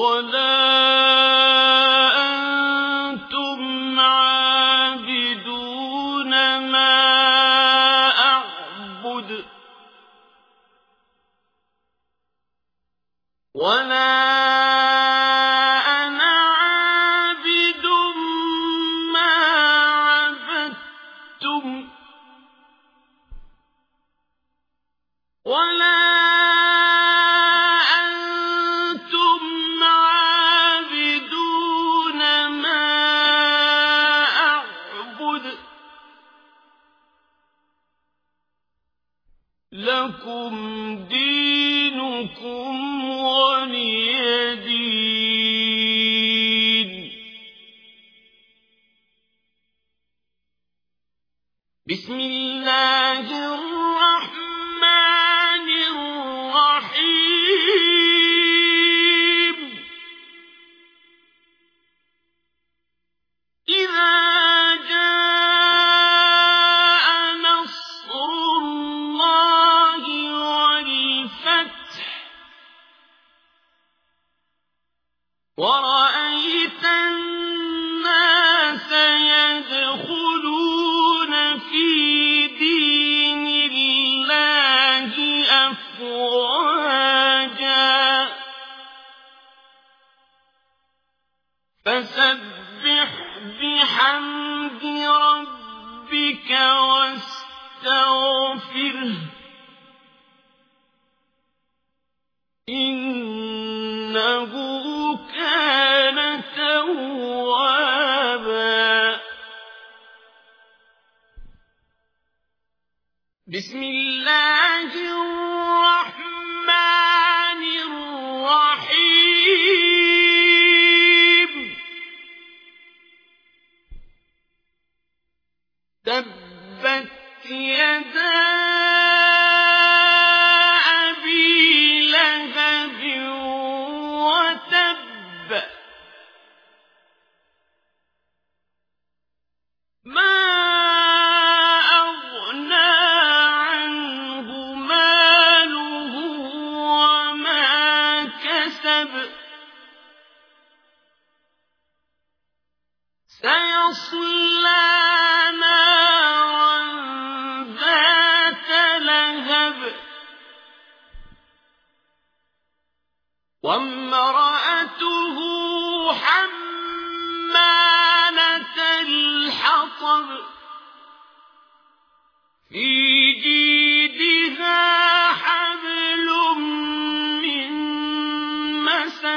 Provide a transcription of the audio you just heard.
ولا أنتم عابدون ما أعبد ولا لكم دينكم ولي دين. بسم الله ورأيت الناس يدخلون في دين الله أفواجا. فسبح بحمد ربك واستغفره. بسم الله الرحمن سيصلى نارا ذات لهب. وامرأته حمالة